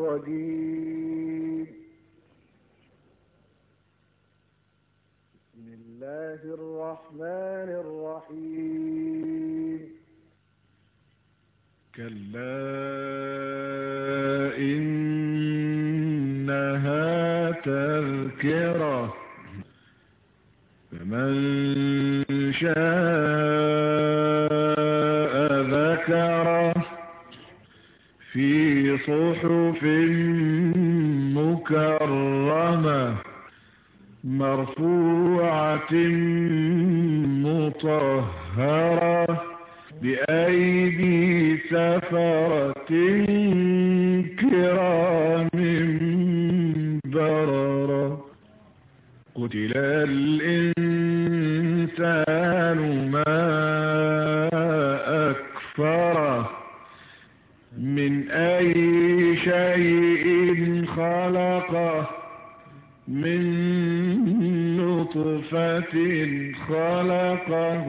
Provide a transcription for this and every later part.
الرجيم بسم الله الرحمن الرحيم. كلا إنها تذكرة. فمن شاء صحف مكرمة مرفوعة مطهرة بأيدي نطفة خلقه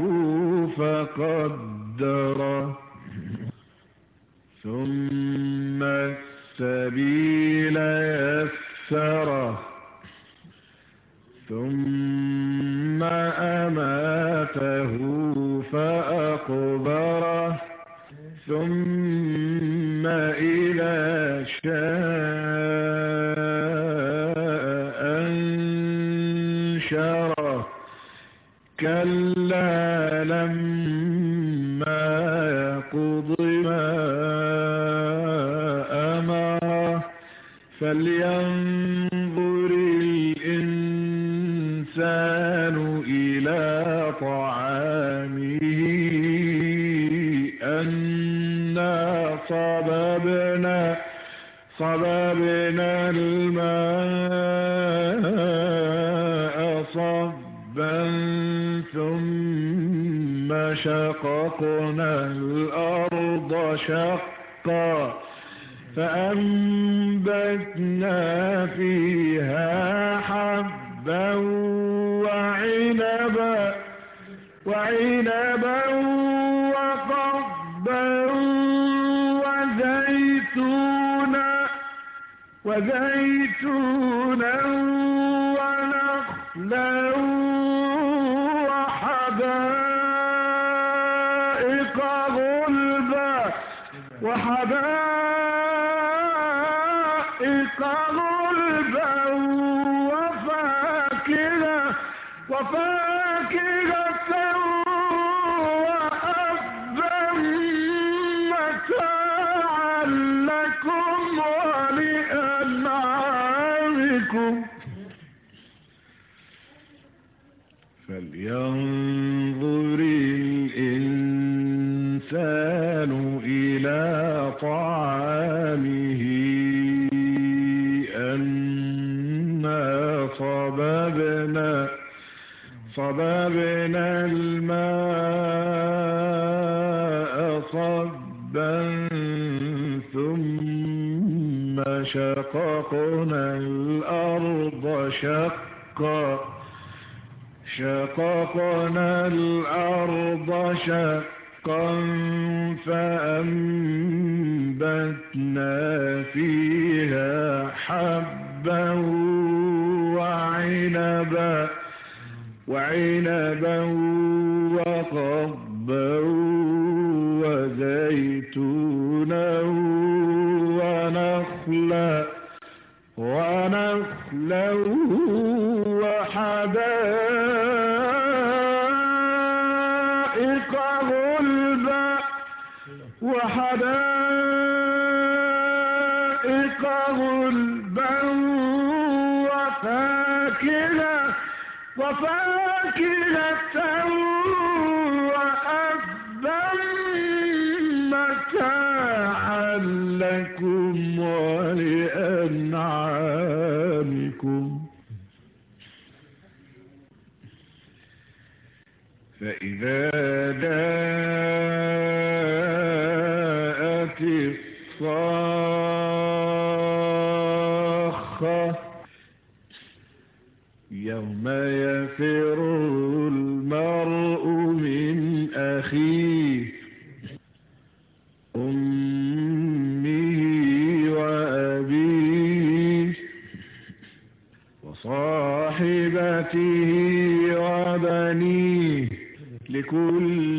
فقدره ثم السبيل صببنا الماء صبا ثم شققنا الأرض شقا فأنبتنا فيها حبا وعنبا وعنبا وزيتونا ونخلا وحدائق غلبا وحدائق غلبا وفاكهة ولأنعامكم فلينظر الإنسان إلى طعامه أنا صببنا صببنا الماء صبا ثم شققنا الأرض شقا. شققنا الأرض شقا فأنبتنا فيها حبا وعنبا وعنبا وقضبا وزيتونا ونخلا وحدائق غلبا وحدائق غلبا وفاكهة وفاكهة وأبا متاعا لكم ولأنعامكم فإذا جاءت الصاخة يوم يفر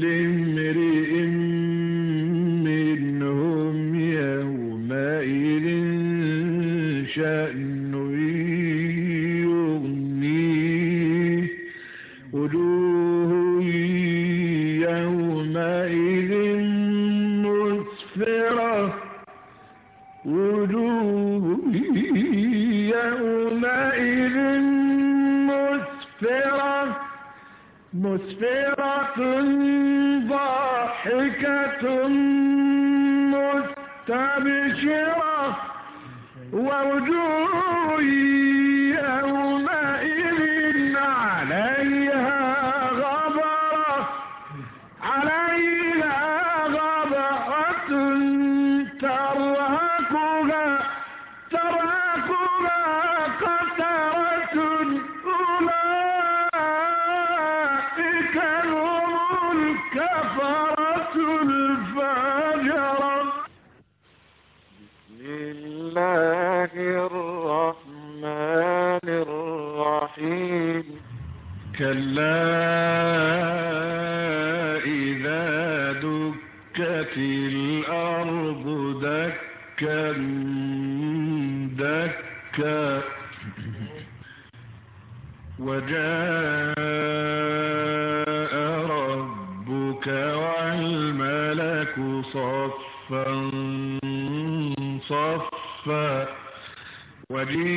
امرئ منهم يومئذ شأن يغنيه. وجوه يومئذ مسفرة. وجوه يومئذ مسفرة ضاحكة مستبشرة ووجوه هم الكفرة الفجرة بسم الله الرحمن الرحيم. كلا إذا دكت الأرض دكا دكا. وجاء والملك صفا صفا. وجيء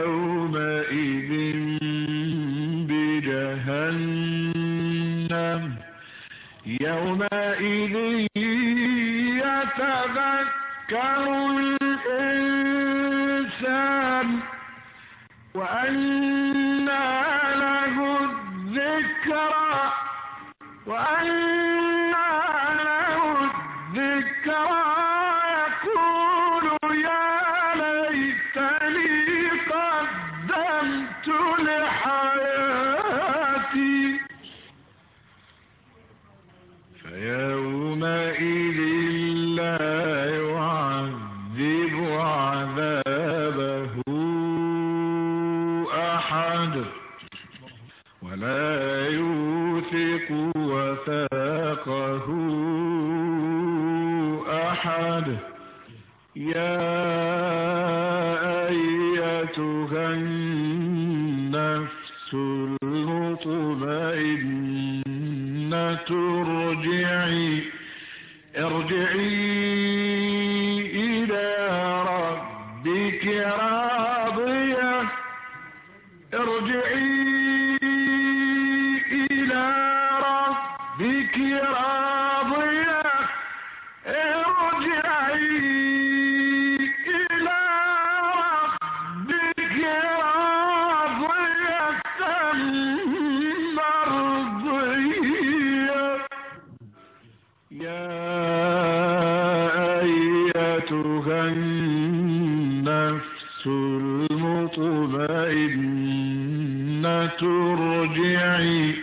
يومئذ بجهنم. يومئذ يتذكر الإنسان وأنى أحد ولا يوثق وثاقه أحد. يا أيتها النفس المطمئنة ارجعي ارجعي ربك راضية ارجعي إلى ربك راضية مرضية يا أيتها النفس المطمئنة ارجعي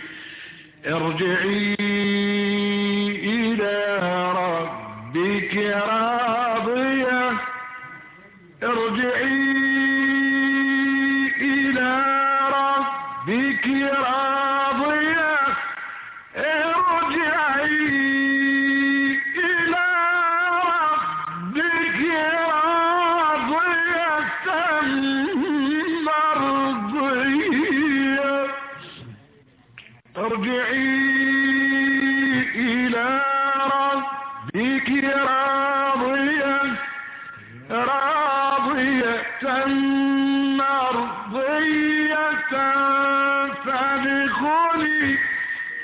ارجعي ارجعي إلى ربك راضية ارجعي إلى ربك راضية مرضية. ارجعي